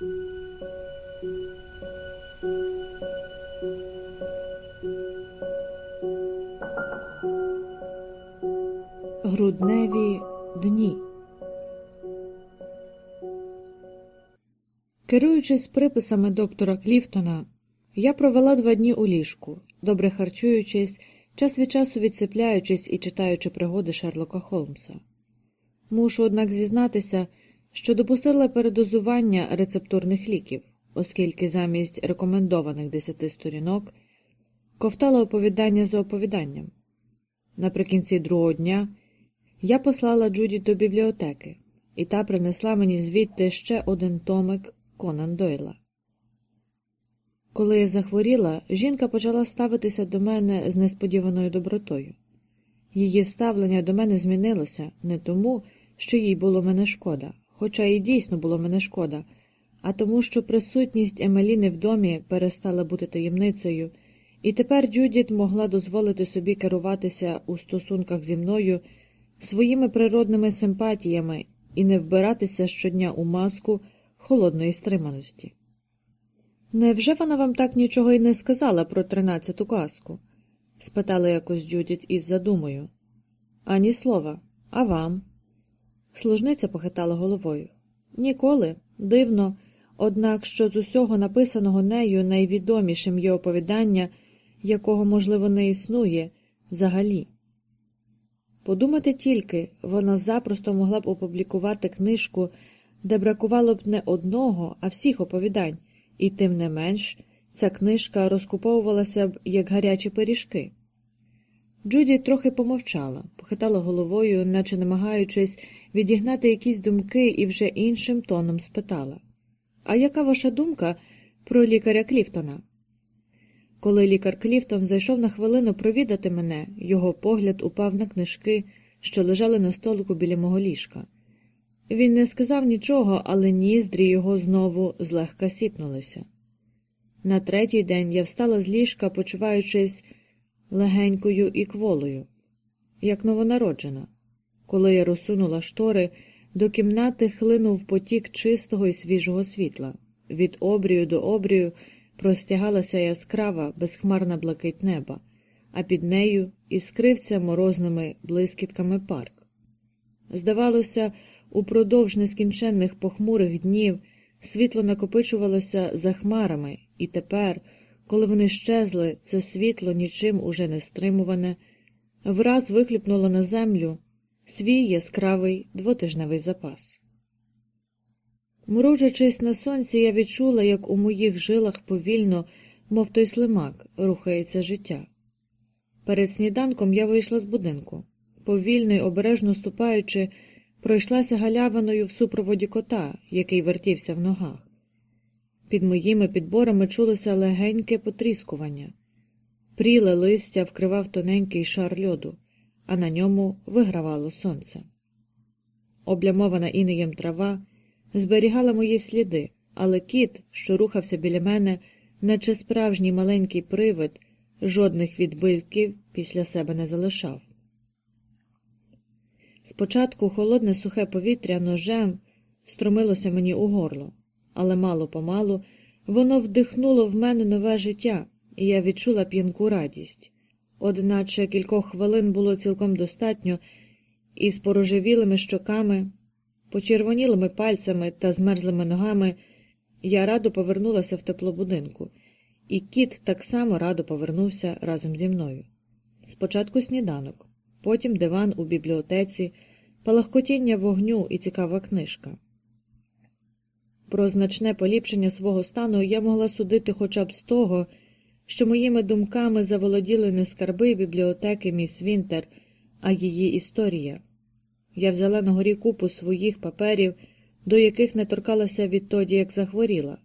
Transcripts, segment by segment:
Грудневі дні. Керуючись приписами доктора Кліфтона, я провела два дні у ліжку, добре харчуючись, час від часу відсипляючись і читаючи пригоди Шерлока Холмса. Мушу, однак, зізнатися, що допустила передозування рецептурних ліків, оскільки замість рекомендованих десяти сторінок ковтала оповідання за оповіданням. Наприкінці другого дня я послала Джуді до бібліотеки, і та принесла мені звідти ще один томик Конан Дойла. Коли я захворіла, жінка почала ставитися до мене з несподіваною добротою. Її ставлення до мене змінилося не тому, що їй було мене шкода, хоча і дійсно було мене шкода, а тому, що присутність Емеліни в домі перестала бути таємницею, і тепер Джудіт могла дозволити собі керуватися у стосунках зі мною своїми природними симпатіями і не вбиратися щодня у маску холодної стриманості. Невже вона вам так нічого й не сказала про тринадцяту казку? спитала якось Джудіт із задумою. Ані слова, а вам? Служниця похитала головою. Ніколи, дивно, однак що з усього написаного нею найвідомішим є оповідання, якого, можливо, не існує взагалі. Подумати тільки, вона запросто могла б опублікувати книжку, де бракувало б не одного, а всіх оповідань, і тим не менш ця книжка розкуповувалася б як гарячі пиріжки. Джуді трохи помовчала, похитала головою, наче намагаючись відігнати якісь думки, і вже іншим тоном спитала А яка ваша думка про лікаря Кліфтона? Коли лікар Кліфтон зайшов на хвилину провідати мене, його погляд упав на книжки, що лежали на столику біля мого ліжка. Він не сказав нічого, але ніздрі його знову злегка сіпнулися. На третій день я встала з ліжка, почуваючись легенькою і кволою, як новонароджена. Коли я розсунула штори, до кімнати хлинув потік чистого і свіжого світла. Від обрію до обрію простягалася яскрава, безхмарна блакить неба, а під нею іскрився морозними блискітками парк. Здавалося, упродовж нескінченних похмурих днів світло накопичувалося за хмарами, і тепер, коли вони щезли, це світло нічим уже не стримуване, враз вихлюпнуло на землю свій яскравий двотижневий запас. Мружачись на сонці, я відчула, як у моїх жилах повільно, мов той слимак, рухається життя. Перед сніданком я вийшла з будинку. Повільно й обережно ступаючи, пройшлася галявиною в супроводі кота, який вертівся в ногах. Під моїми підборами чулося легеньке потріскування. Пріле листя вкривав тоненький шар льоду, а на ньому вигравало сонце. Облямована інеєм трава зберігала мої сліди, але кіт, що рухався біля мене, наче справжній маленький привид, жодних відбитків після себе не залишав. Спочатку холодне сухе повітря ножем струмилося мені у горло, але мало помалу воно вдихнуло в мене нове життя, і я відчула п'янку радість. Одначе кількох хвилин було цілком достатньо, і з порожевілими щоками Почервонілими пальцями та змерзлими ногами я радо повернулася в тепло будинку, і кіт так само радо повернувся разом зі мною. Спочатку сніданок, потім диван у бібліотеці, палахкотіння вогню і цікава книжка. Про значне поліпшення свого стану я могла судити хоча б з того, що моїми думками заволоділи не скарби бібліотеки міс Вінтер, а її історія. Я взяла на горі купу своїх паперів, до яких не торкалася відтоді, як захворіла.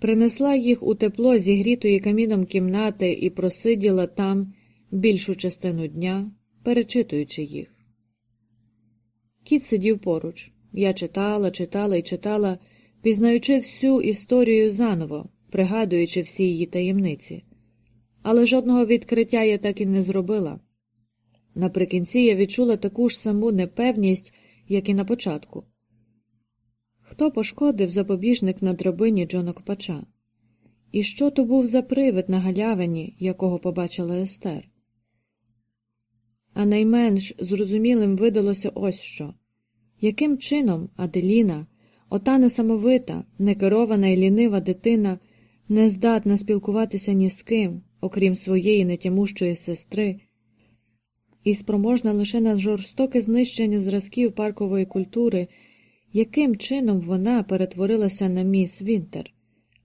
Принесла їх у тепло зігрітої каміном кімнати і просиділа там більшу частину дня, перечитуючи їх. Кіт сидів поруч. Я читала, читала і читала, пізнаючи всю історію заново, пригадуючи всі її таємниці. Але жодного відкриття я так і не зробила. Наприкінці я відчула таку ж саму непевність, як і на початку. Хто пошкодив запобіжник на драбині Джона Копача? І що то був за привид на галявині, якого побачила Естер? А найменш зрозумілим видалося ось що яким чином Аделіна, ота несамовита, некерована і лінива дитина, не здатна спілкуватися ні з ким, окрім своєї нетямущої сестри, і спроможна лише на жорстоке знищення зразків паркової культури, яким чином вона перетворилася на міс Вінтер,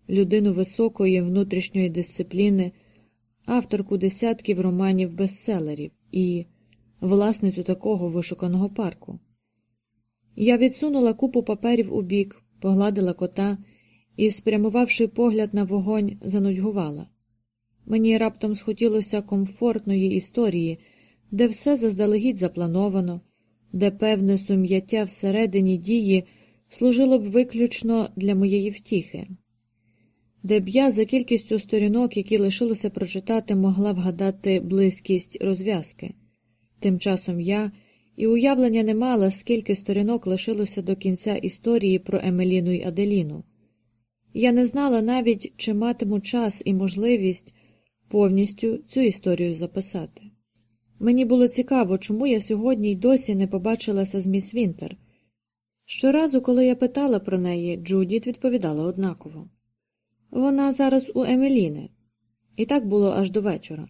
людину високої внутрішньої дисципліни, авторку десятків романів бестселерів і власницю такого вишуканого парку. Я відсунула купу паперів у бік, погладила кота і, спрямувавши погляд на вогонь, занудьгувала. Мені раптом схотілося комфортної історії, де все заздалегідь заплановано, де певне сум'яття всередині дії служило б виключно для моєї втіхи, де б я за кількістю сторінок, які лишилося прочитати, могла вгадати близькість розв'язки. Тим часом я і уявлення не мала, скільки сторінок лишилося до кінця історії про Емеліну й Аделіну. Я не знала навіть, чи матиму час і можливість повністю цю історію записати. Мені було цікаво, чому я сьогодні й досі не побачилася з міс Вінтер. Щоразу, коли я питала про неї, Джудіт відповідала однаково вона зараз у Емеліни. І так було аж до вечора.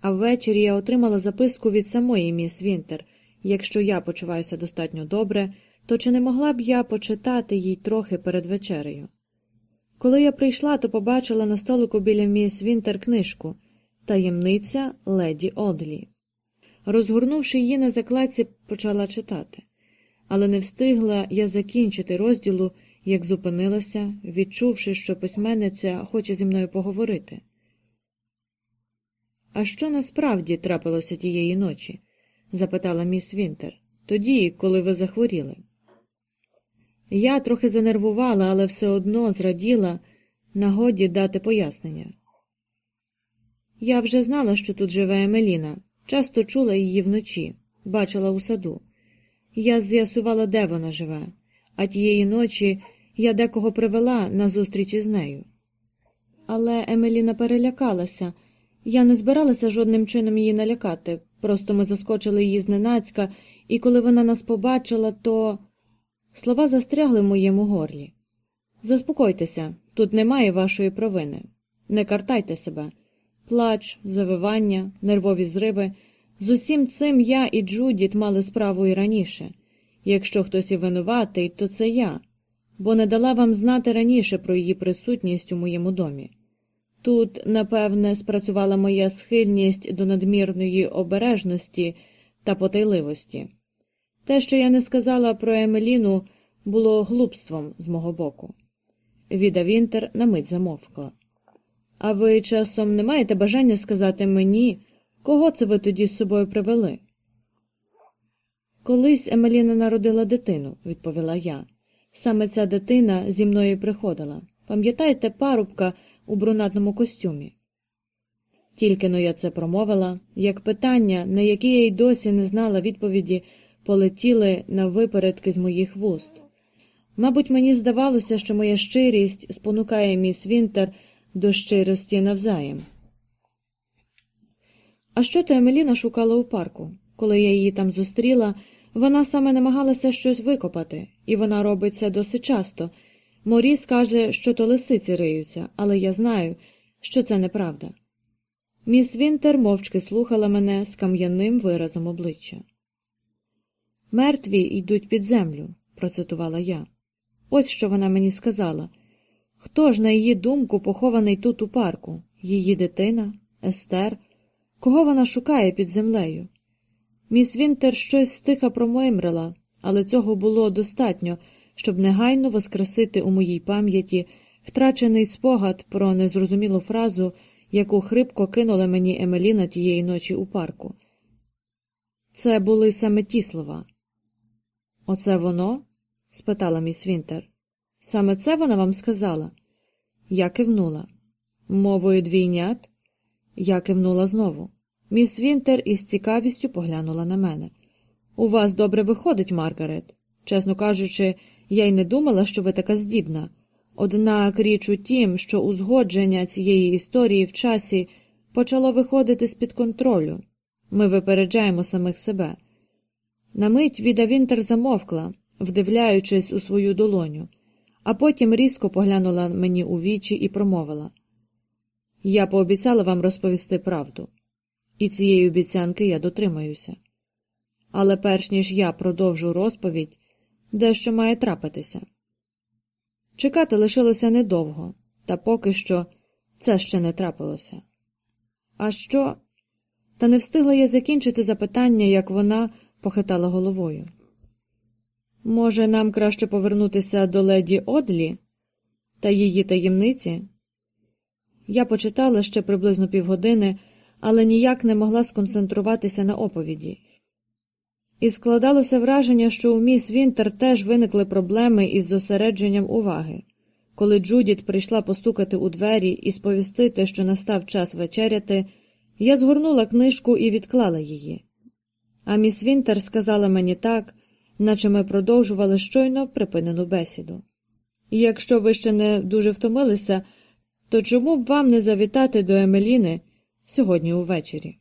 А ввечері я отримала записку від самої міс Вінтер якщо я почуваюся достатньо добре, то чи не могла б я почитати їй трохи перед вечерею? Коли я прийшла, то побачила на столику біля міс Вінтер книжку Таємниця леді Одлі. Розгорнувши її на закладці, почала читати, але не встигла я закінчити розділу, як зупинилася, відчувши, що письменниця хоче зі мною поговорити. А що насправді трапилося тієї ночі? Запитала міс Вінтер, тоді, коли ви захворіли. Я трохи занервувала, але все одно зраділа нагоді дати пояснення. Я вже знала, що тут живе Емеліна, часто чула її вночі, бачила у саду. Я з'ясувала, де вона живе, а тієї ночі я декого привела на зустріч із нею. Але Емеліна перелякалася. Я не збиралася жодним чином її налякати, просто ми заскочили її зненацька, і коли вона нас побачила, то. Слова застрягли в моєму горлі. Заспокойтеся, тут немає вашої провини. Не картайте себе. Плач, завивання, нервові зриви. З усім цим я і Джудіт мали справу і раніше. Якщо хтось і винуватий, то це я, бо не дала вам знати раніше про її присутність у моєму домі. Тут, напевне, спрацювала моя схильність до надмірної обережності та потайливості. Те, що я не сказала про Емеліну, було глупством з мого боку. Віда Вінтер на мить замовкла. А ви часом не маєте бажання сказати мені, кого це ви тоді з собою привели? Колись Емеліна народила дитину, відповіла я. Саме ця дитина зі мною приходила. Пам'ятаєте парубка? У брунатному костюмі. Тільки но я це промовила, як питання, на які я й досі не знала відповіді, полетіли на випередки з моїх вуст. Мабуть, мені здавалося, що моя щирість спонукає міс Вінтер до щирості навзаєм. А що то Емеліна шукала у парку? Коли я її там зустріла, вона саме намагалася щось викопати, і вона робить це досить часто. Моріс каже, що то лисиці риються, але я знаю, що це неправда. Міс Вінтер мовчки слухала мене з кам'яним виразом обличчя. Мертві йдуть під землю, процитувала я. Ось що вона мені сказала. Хто ж, на її думку, похований тут у парку? Її дитина, Естер? Кого вона шукає під землею? Міс Вінтер щось стиха промимрила, але цього було достатньо щоб негайно воскресити у моїй пам'яті втрачений спогад про незрозумілу фразу, яку хрипко кинула мені Емеліна тієї ночі у парку. Це були саме ті слова. Оце воно? спитала міс Вінтер. Саме це вона вам сказала? Я кивнула. Мовою двійнят? Я кивнула знову. Міс Вінтер із цікавістю поглянула на мене. У вас добре виходить, Маргарет. Чесно кажучи, я й не думала, що ви така здібна. Однак річ у тім, що узгодження цієї історії в часі почало виходити з-під контролю. Ми випереджаємо самих себе. На мить Віда Вінтер замовкла, вдивляючись у свою долоню, а потім різко поглянула мені у вічі і промовила Я пообіцяла вам розповісти правду, і цієї обіцянки я дотримаюся. Але перш ніж я продовжу розповідь, дещо має трапитися. Чекати лишилося недовго, та поки що це ще не трапилося. А що? Та не встигла я закінчити запитання, як вона похитала головою. Може, нам краще повернутися до леді Одлі та її таємниці? Я почитала ще приблизно півгодини, але ніяк не могла сконцентруватися на оповіді. І складалося враження, що у міс Вінтер теж виникли проблеми із зосередженням уваги. Коли Джудіт прийшла постукати у двері і сповістити, що настав час вечеряти, я згорнула книжку і відклала її. А міс Вінтер сказала мені так, наче ми продовжували щойно припинену бесіду. Якщо ви ще не дуже втомилися, то чому б вам не завітати до Емеліни сьогодні увечері?